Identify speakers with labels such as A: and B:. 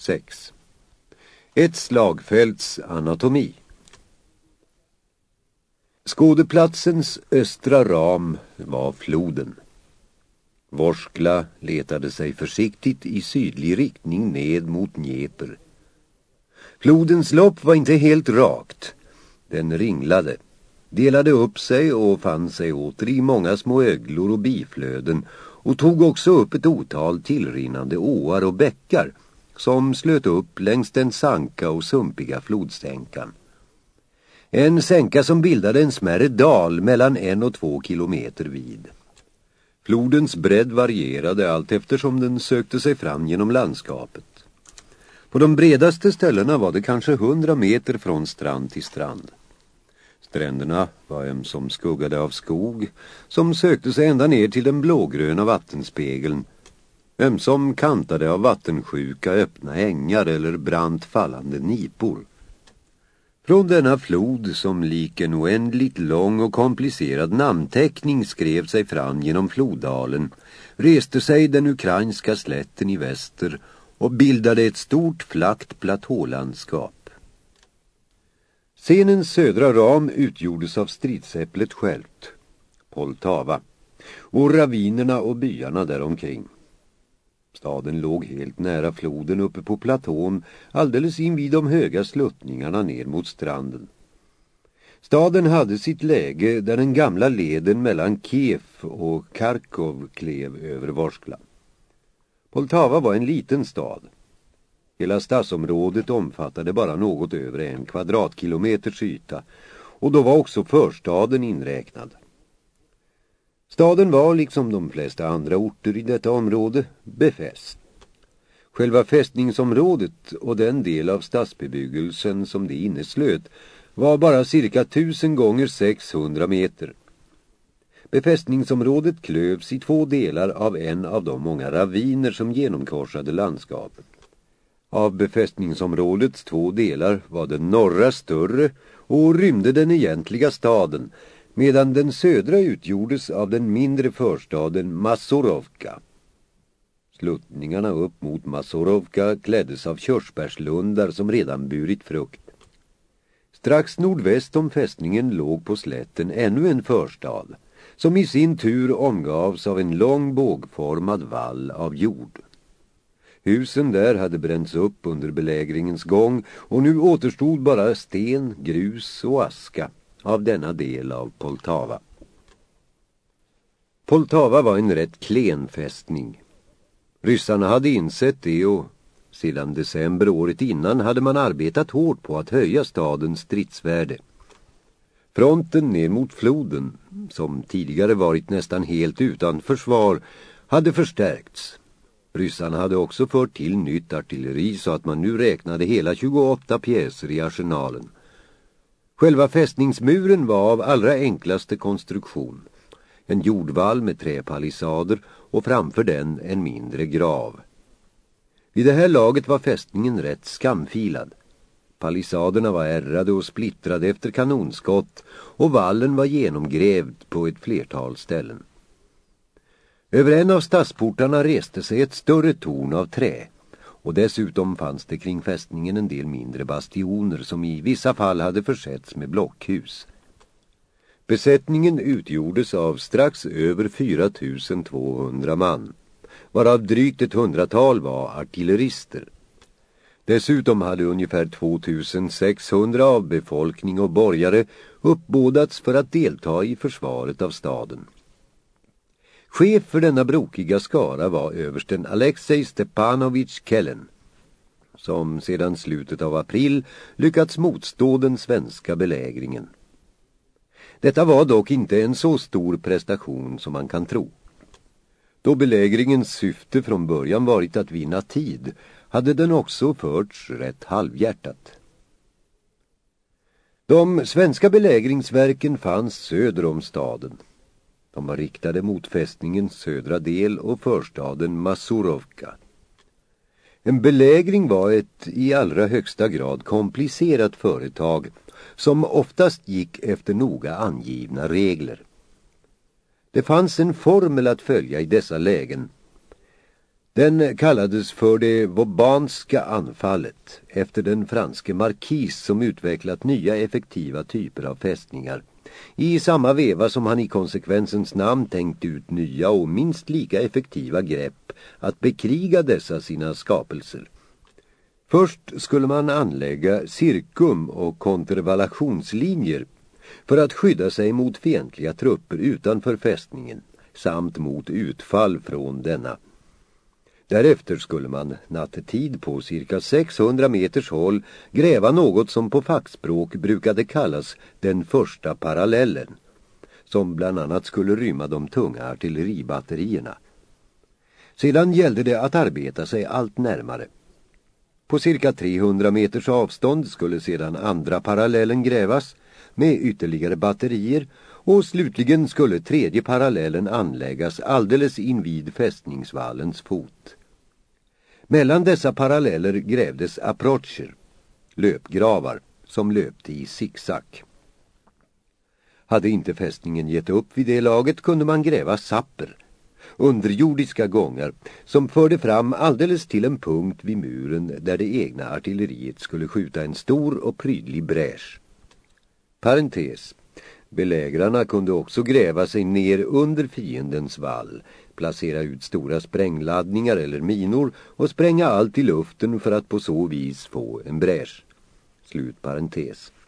A: 6. Ett slagfälts anatomi. Skådeplatsens östra ram var floden. Vorskla letade sig försiktigt i sydlig riktning ned mot Dnieper. Flodens lopp var inte helt rakt. Den ringlade, delade upp sig och fann sig åter i många små öglor och biflöden och tog också upp ett otal tillrinnande åar och bäckar som slöt upp längs den sanka och sumpiga flodsänkan. En sänka som bildade en smärre dal mellan en och två kilometer vid. Flodens bredd varierade allt eftersom den sökte sig fram genom landskapet. På de bredaste ställena var det kanske hundra meter från strand till strand. Stränderna var ömsom skuggade av skog som sökte sig ända ner till den blågröna vattenspegeln ömsom kantade av vattensjuka öppna ängar eller brant fallande nipor. Från denna flod som lik en oändligt lång och komplicerad namnteckning skrev sig fram genom floddalen reste sig den ukrainska slätten i väster och bildade ett stort flackt platålandskap. Scenens södra ram utgjordes av stridsäpplet självt, Poltava, och ravinerna och byarna däromkring. Staden låg helt nära floden uppe på platån, alldeles invid de höga sluttningarna ner mot stranden. Staden hade sitt läge där den gamla leden mellan Kiev och Kharkov klev över Vorskla. Poltava var en liten stad. Hela stadsområdet omfattade bara något över en kvadratkilometers yta och då var också förstaden inräknad. Staden var, liksom de flesta andra orter i detta område, befäst. Själva fästningsområdet och den del av stadsbebyggelsen som det inneslöt var bara cirka tusen gånger 600 meter. Befästningsområdet klövs i två delar av en av de många raviner som genomkorsade landskapet. Av befästningsområdets två delar var den norra större och rymde den egentliga staden medan den södra utgjordes av den mindre förstaden Masorovka. Sluttningarna upp mot Masorovka kläddes av körsbärslundar som redan burit frukt. Strax nordväst om fästningen låg på slätten ännu en förstad som i sin tur omgavs av en lång bågformad vall av jord. Husen där hade bränts upp under belägringens gång och nu återstod bara sten, grus och aska av denna del av Poltava. Poltava var en rätt klen fästning. Ryssarna hade insett det och sedan december året innan hade man arbetat hårt på att höja stadens stridsvärde. Fronten ner mot floden, som tidigare varit nästan helt utan försvar, hade förstärkts. Ryssarna hade också fört till nytt artilleri så att man nu räknade hela 28 pjäser i arsenalen. Själva fästningsmuren var av allra enklaste konstruktion. En jordvall med träpalissader och framför den en mindre grav. Vid det här laget var fästningen rätt skamfilad. Palissaderna var ärrade och splittrade efter kanonskott och vallen var genomgrävd på ett flertal ställen. Över en av stadsportarna reste sig ett större torn av trä och dessutom fanns det kring fästningen en del mindre bastioner som i vissa fall hade försetts med blockhus. Besättningen utgjordes av strax över 4200 man, varav drygt ett hundratal var artillerister. Dessutom hade ungefär 2600 av befolkning och borgare uppbådats för att delta i försvaret av staden. Chef för denna brokiga skara var översten Alexej Stepanovich Kellen som sedan slutet av april lyckats motstå den svenska belägringen. Detta var dock inte en så stor prestation som man kan tro. Då belägringens syfte från början varit att vinna tid hade den också förts rätt halvhjärtat. De svenska belägringsverken fanns söder om staden. De var riktade mot fästningens södra del och förstaden Masurovka. En belägring var ett i allra högsta grad komplicerat företag som oftast gick efter noga angivna regler. Det fanns en formel att följa i dessa lägen. Den kallades för det Bobanska anfallet efter den franske markis som utvecklat nya effektiva typer av fästningar. I samma veva som han i konsekvensens namn tänkt ut nya och minst lika effektiva grepp att bekriga dessa sina skapelser. Först skulle man anlägga cirkum- och kontervallationslinjer för att skydda sig mot fientliga trupper utanför fästningen samt mot utfall från denna. Därefter skulle man nattetid på cirka 600 meters håll gräva något som på fackspråk brukade kallas den första parallellen, som bland annat skulle rymma de tunga artilleribatterierna. Sedan gällde det att arbeta sig allt närmare. På cirka 300 meters avstånd skulle sedan andra parallellen grävas med ytterligare batterier och slutligen skulle tredje parallellen anläggas alldeles invid fästningsvallens fot. Mellan dessa paralleller grävdes approcher, löpgravar, som löpte i zigzag. Hade inte fästningen gett upp vid det laget kunde man gräva sapper, underjordiska gångar som förde fram alldeles till en punkt vid muren där det egna artilleriet skulle skjuta en stor och prydlig bräsch. Parentes. Belägrarna kunde också gräva sig ner under fiendens vall, placera ut stora sprängladdningar eller minor och spränga allt i luften för att på så vis få en bräsch. Slut parentes.